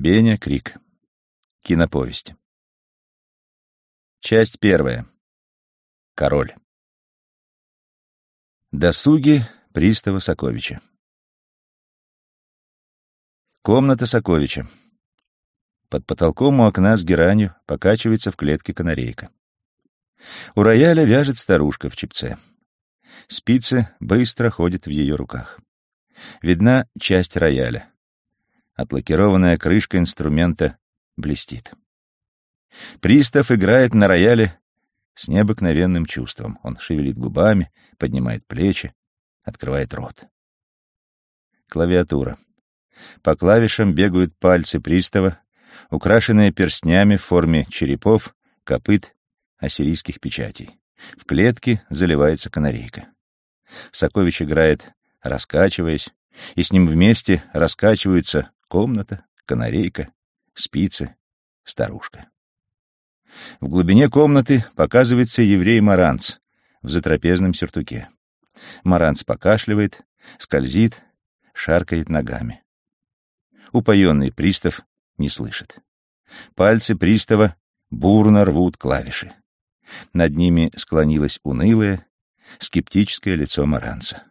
Беня Крик. Киноповесть. Часть первая. Король. Досуги пристава Соковича. Комната Соковича. Под потолком у окна с геранью покачивается в клетке канарейка. У рояля вяжет старушка в чепце. Спицы быстро ходят в ее руках. Видна часть рояля. Отлакированная крышка инструмента блестит. Пристав играет на рояле с необыкновенным чувством. Он шевелит губами, поднимает плечи, открывает рот. Клавиатура. По клавишам бегают пальцы пристава, украшенные перстнями в форме черепов, копыт, ассирийских печатей. В клетке заливается канарейка. Сокович играет, раскачиваясь, и с ним вместе раскачиваются Комната, канарейка, спицы, старушка. В глубине комнаты показывается еврей Маранц в затрапезном сюртуке. Маранц покашливает, скользит, шаркает ногами. Упоенный пристав не слышит. Пальцы пристава бурно рвут клавиши. Над ними склонилось унылое, скептическое лицо Маранца.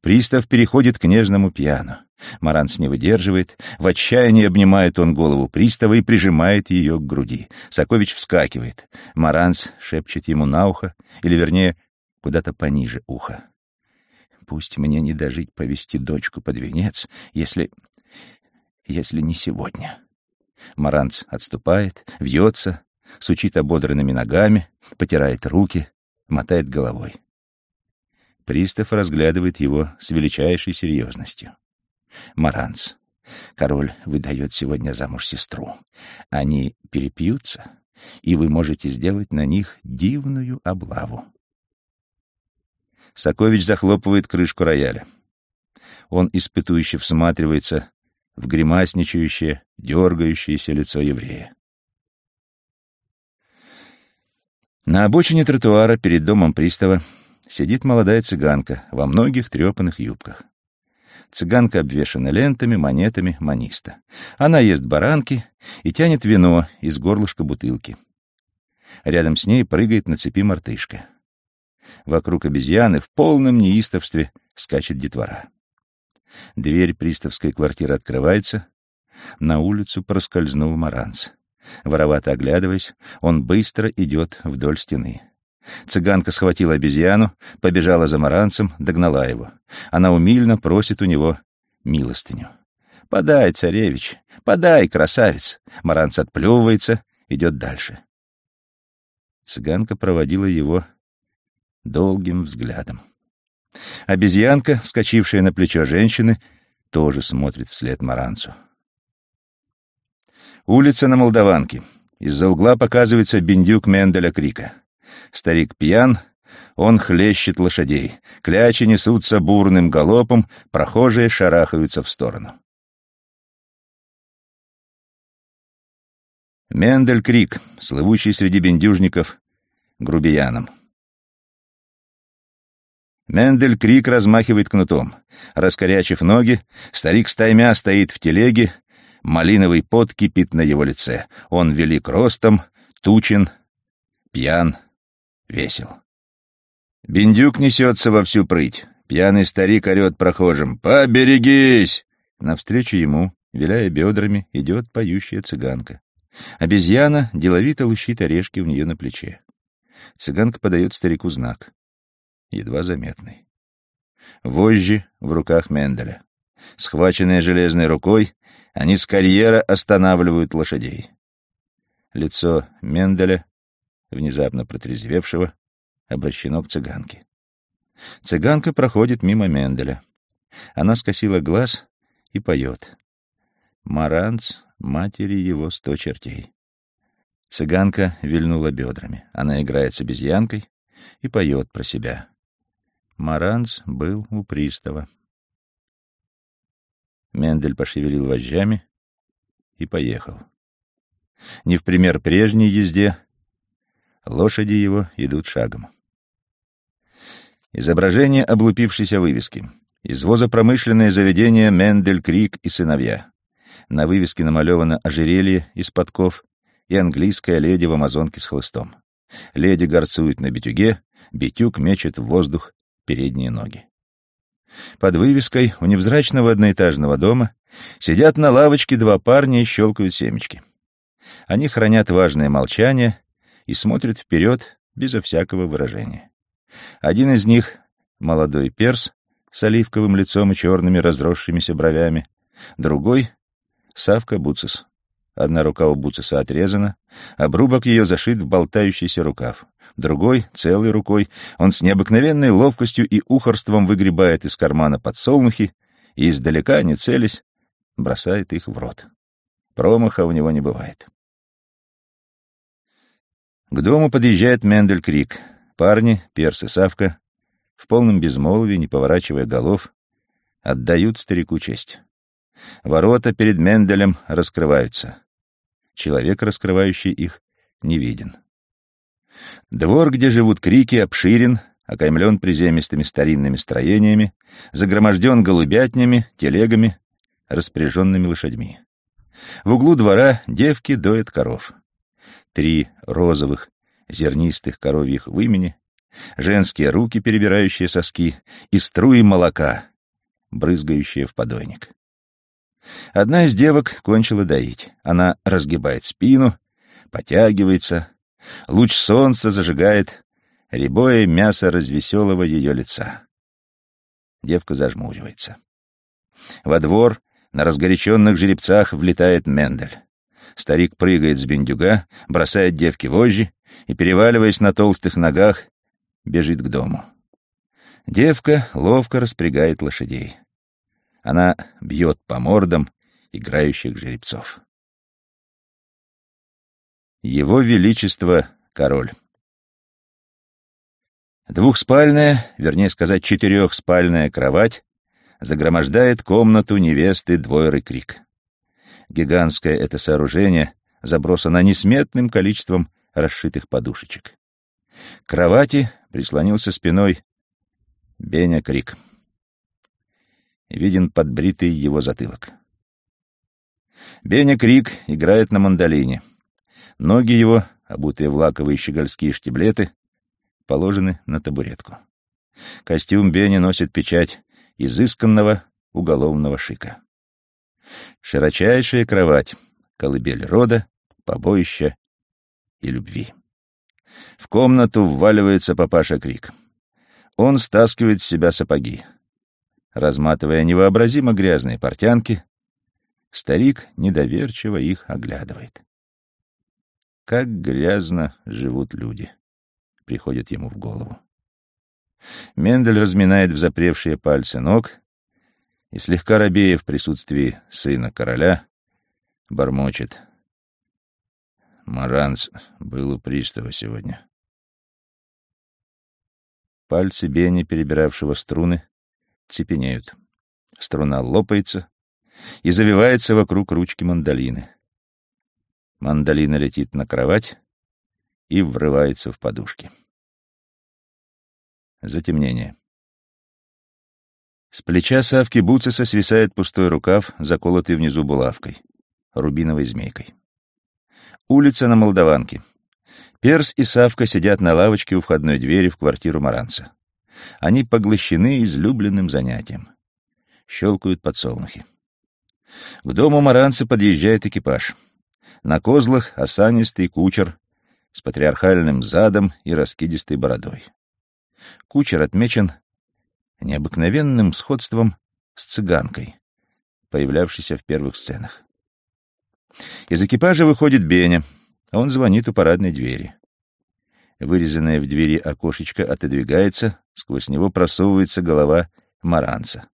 Пристав переходит к нежному пьяну. Маранс не выдерживает. В отчаянии обнимает он голову пристава и прижимает ее к груди. Сокович вскакивает. Маранс шепчет ему на ухо, или, вернее, куда-то пониже уха. «Пусть мне не дожить повести дочку под венец, если... если не сегодня». Маранц отступает, вьется, сучит ободранными ногами, потирает руки, мотает головой. Пристав разглядывает его с величайшей серьезностью. Маранц. Король выдает сегодня замуж сестру. Они перепьются, и вы можете сделать на них дивную облаву. Сокович захлопывает крышку рояля. Он испытующе всматривается в гримасничающее, дергающееся лицо еврея. На обочине тротуара перед домом пристава сидит молодая цыганка во многих трепанных юбках. Цыганка обвешана лентами, монетами, маниста. Она ест баранки и тянет вино из горлышка бутылки. Рядом с ней прыгает на цепи мартышка. Вокруг обезьяны в полном неистовстве скачет детвора. Дверь приставской квартиры открывается. На улицу проскользнул Маранц. Воровато оглядываясь, он быстро идет вдоль стены. Цыганка схватила обезьяну, побежала за маранцем, догнала его. Она умильно просит у него милостыню. «Подай, царевич, подай, красавец!» Маранц отплевывается, идет дальше. Цыганка проводила его долгим взглядом. Обезьянка, вскочившая на плечо женщины, тоже смотрит вслед Маранцу. Улица на Молдаванке. Из-за угла показывается бендюк Менделя Крика. Старик пьян, он хлещет лошадей. Клячи несутся бурным галопом, прохожие шарахаются в сторону. Мендель Крик, слывущий среди бендюжников, грубияном. Мендель Крик размахивает кнутом. Раскорячив ноги, старик стаймя стоит в телеге, малиновый пот кипит на его лице. Он велик ростом, тучен, пьян, весел. Биндюк несется во всю прыть. Пьяный старик орет прохожим «Поберегись!» Навстречу ему, виляя бедрами, идет поющая цыганка. Обезьяна деловито лущит орешки у нее на плече. Цыганка подает старику знак. Едва заметный. Вожжи в руках Менделя. Схваченные железной рукой, они с карьера останавливают лошадей. Лицо Менделя внезапно протрезвевшего, обращено к цыганке. Цыганка проходит мимо Менделя. Она скосила глаз и поет. «Маранц, матери его сто чертей». Цыганка вильнула бедрами. Она играет с обезьянкой и поет про себя. Маранц был у пристава. Мендель пошевелил вожжами и поехал. Не в пример прежней езде, Лошади его идут шагом. Изображение облупившейся вывески. Извозопромышленное заведение Мендель Крик и сыновья. На вывеске намалевано ожерелье из подков и английская леди в амазонке с хлыстом. Леди горцует на битюге, битюк мечет в воздух передние ноги. Под вывеской у невзрачного одноэтажного дома сидят на лавочке два парня и щелкают семечки. Они хранят важное молчание и смотрят вперед безо всякого выражения. Один из них — молодой перс с оливковым лицом и черными разросшимися бровями, другой — Савка Буцис. Одна рука у Буциса отрезана, обрубок ее зашит в болтающийся рукав. Другой, целой рукой, он с необыкновенной ловкостью и ухорством выгребает из кармана подсолнухи и издалека, не целясь, бросает их в рот. Промаха у него не бывает. К дому подъезжает Мендель Крик. Парни, Перс и Савка, в полном безмолвии, не поворачивая голов, отдают старику честь. Ворота перед Менделем раскрываются. Человек, раскрывающий их, не виден. Двор, где живут крики, обширен, окаймлен приземистыми старинными строениями, загроможден голубятнями, телегами, распряженными лошадьми. В углу двора девки доят коров. Три розовых, зернистых коровьих вымени, женские руки, перебирающие соски, и струи молока, брызгающие в подойник. Одна из девок кончила доить. Она разгибает спину, потягивается. Луч солнца зажигает рябое мясо развеселого ее лица. Девка зажмуривается. Во двор на разгоряченных жеребцах влетает Мендель. Старик прыгает с бендюга, бросает девке вожжи и, переваливаясь на толстых ногах, бежит к дому. Девка ловко распрягает лошадей. Она бьет по мордам играющих жеребцов. Его Величество — король. Двухспальная, вернее сказать, четырехспальная кровать загромождает комнату невесты Двойры Крик. Гигантское это сооружение забросано несметным количеством расшитых подушечек. К кровати прислонился спиной Беня Крик виден подбритый его затылок. Беня Крик играет на мандолине. Ноги его, обутые в лаковые щегольские штиблеты, положены на табуретку. Костюм Бени носит печать изысканного уголовного шика. Широчайшая кровать, колыбель рода, побоища и любви. В комнату вваливается папаша Крик. Он стаскивает с себя сапоги. Разматывая невообразимо грязные портянки, старик недоверчиво их оглядывает. Как грязно живут люди, приходит ему в голову. Мендель разминает в запревшие пальцы ног и, слегка робея в присутствии сына короля, бормочет. Маранц был у пристава сегодня. Пальцы Бени, перебиравшего струны, цепенеют. Струна лопается и завивается вокруг ручки мандолины. Мандолина летит на кровать и врывается в подушки. Затемнение. С плеча Савки Буциса свисает пустой рукав, заколотый внизу булавкой, рубиновой змейкой. Улица на Молдаванке. Перс и Савка сидят на лавочке у входной двери в квартиру Маранца. Они поглощены излюбленным занятием. Щелкают подсолнухи. К дому Маранца подъезжает экипаж. На козлах осанистый кучер с патриархальным задом и раскидистой бородой. Кучер отмечен необыкновенным сходством с цыганкой, появлявшейся в первых сценах. Из экипажа выходит Беня. Он звонит у парадной двери. Вырезанное в двери окошечко отодвигается, сквозь него просовывается голова маранца.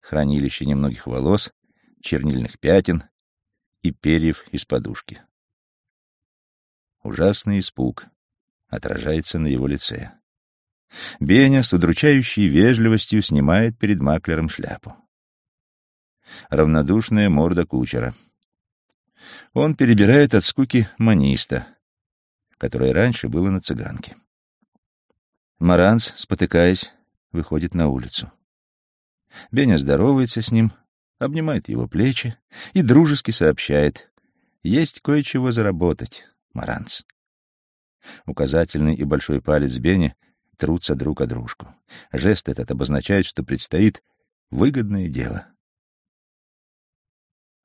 Хранилище немногих волос, чернильных пятен и перьев из подушки. Ужасный испуг отражается на его лице. Беня с удручающей вежливостью снимает перед маклером шляпу. Равнодушная морда кучера. Он перебирает от скуки маниста — которое раньше было на цыганке. Маранс, спотыкаясь, выходит на улицу. Беня здоровается с ним, обнимает его плечи и дружески сообщает. Есть кое-чего заработать, Маранц. Указательный и большой палец Бенни трутся друг о дружку. Жест этот обозначает, что предстоит выгодное дело.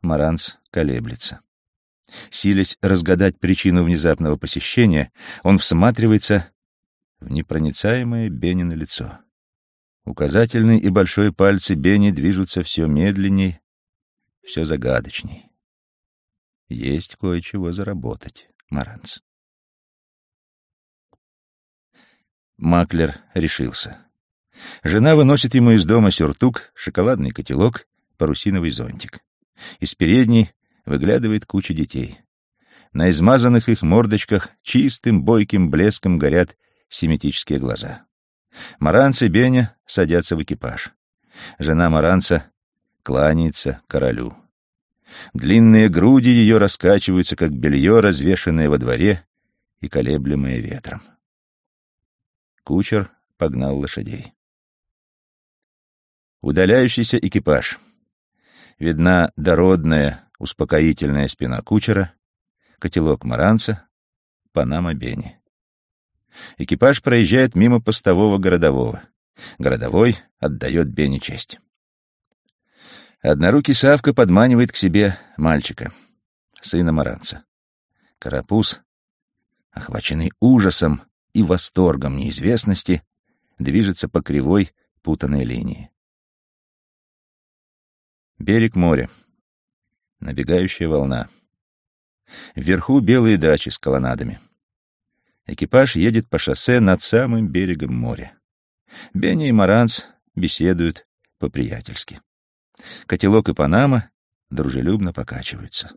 Маранц колеблется. Силясь разгадать причину внезапного посещения, он всматривается в непроницаемое Бенни лицо. Указательный и большой пальцы Бенни движутся все медленней, все загадочней. Есть кое-чего заработать, Маранц. Маклер решился. Жена выносит ему из дома сюртук, шоколадный котелок, парусиновый зонтик. Из передней выглядывает куча детей. На измазанных их мордочках чистым бойким блеском горят семитические глаза. Маранц и Беня садятся в экипаж. Жена Маранца кланяется королю. Длинные груди ее раскачиваются, как белье, развешанное во дворе и колеблемое ветром. Кучер погнал лошадей. Удаляющийся экипаж. Видна дородная, успокоительная спина кучера, котелок маранца, панама Бени. Экипаж проезжает мимо постового городового. Городовой отдает Бени честь. Однорукий Савка подманивает к себе мальчика, сына Маранца. Карапуз, охваченный ужасом и восторгом неизвестности, движется по кривой, путанной линии. Берег моря. Набегающая волна. Вверху белые дачи с колоннадами. Экипаж едет по шоссе над самым берегом моря. Бенни и Маранц беседуют по-приятельски. Котелок и Панама дружелюбно покачиваются.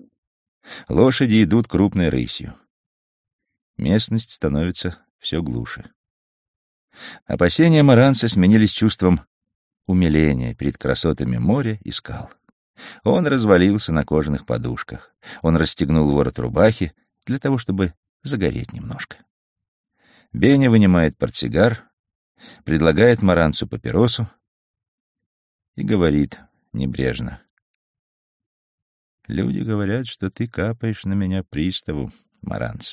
Лошади идут крупной рысью. Местность становится все глуше. Опасения Маранца сменились чувством умиления перед красотами моря и скал. Он развалился на кожаных подушках. Он расстегнул ворот рубахи для того, чтобы загореть немножко. Беня вынимает портсигар, предлагает Маранцу папиросу и говорит небрежно. «Люди говорят, что ты капаешь на меня приставу, Маранц».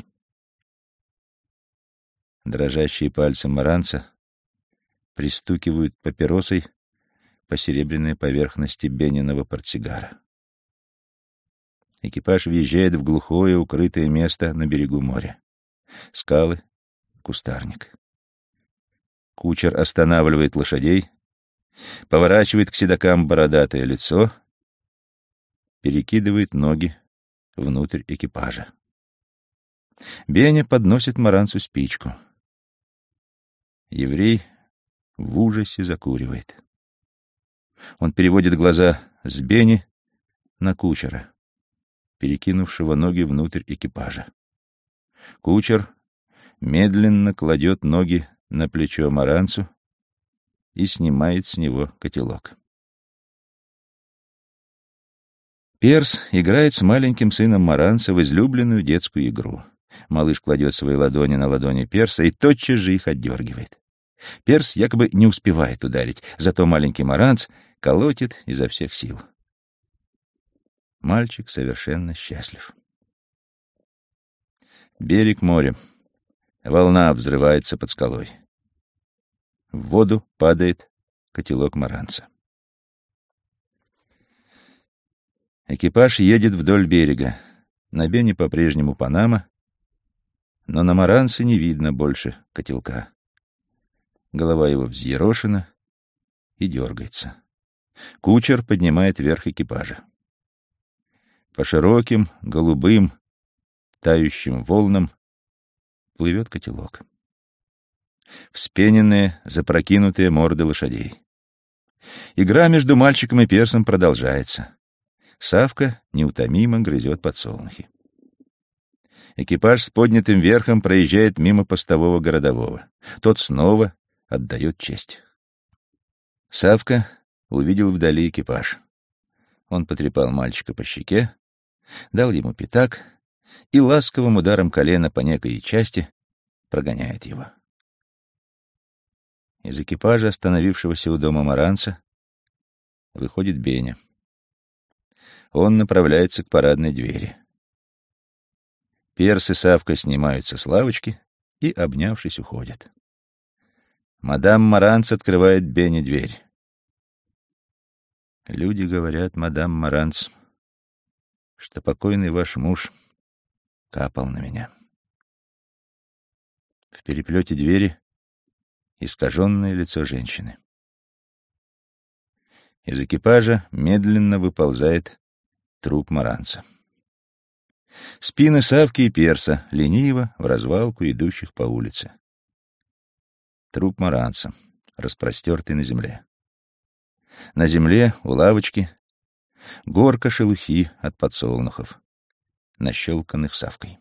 Дрожащие пальцы Маранца пристукивают папиросой по серебряной поверхности Бениного портсигара. Экипаж въезжает в глухое, укрытое место на берегу моря. Скалы, кустарник. Кучер останавливает лошадей, поворачивает к седокам бородатое лицо, перекидывает ноги внутрь экипажа. Беня подносит Маранцу спичку. Еврей в ужасе закуривает. Он переводит глаза с Бени на кучера, перекинувшего ноги внутрь экипажа. Кучер медленно кладет ноги на плечо Маранцу и снимает с него котелок. Перс играет с маленьким сыном Маранца в излюбленную детскую игру. Малыш кладет свои ладони на ладони Перса и тотчас же их отдергивает. Перс якобы не успевает ударить, зато маленький Маранц колотит изо всех сил. Мальчик совершенно счастлив. Берег моря. Волна взрывается под скалой. В воду падает котелок маранца. Экипаж едет вдоль берега. На Бене по-прежнему Панама, но на Маранце не видно больше котелка. Голова его взъерошена и дергается. Кучер поднимает вверх экипажа. По широким, голубым, тающим волнам плывет котелок. Вспененные, запрокинутые морды лошадей. Игра между мальчиком и персом продолжается. Савка неутомимо грызет подсолнухи. Экипаж с поднятым верхом проезжает мимо постового городового. Тот снова отдает честь. Савка увидел вдали экипаж. Он потрепал мальчика по щеке, дал ему пятак и ласковым ударом колена по некой части прогоняет его. Из экипажа, остановившегося у дома Маранца, выходит Беня. Он направляется к парадной двери. Перс и Савка снимаются с лавочки и, обнявшись, уходят. Мадам Маранц открывает Бенни дверь. Люди говорят, мадам Маранц, что покойный ваш муж капал на меня. В переплете двери искаженное лицо женщины. Из экипажа медленно выползает труп Маранца. Спины Савки и Перса, лениво, в развалку идущих по улице. Труп Маранца, распростертый на земле. На земле, у лавочки, горка шелухи от подсолнухов, нащелканных Савкой.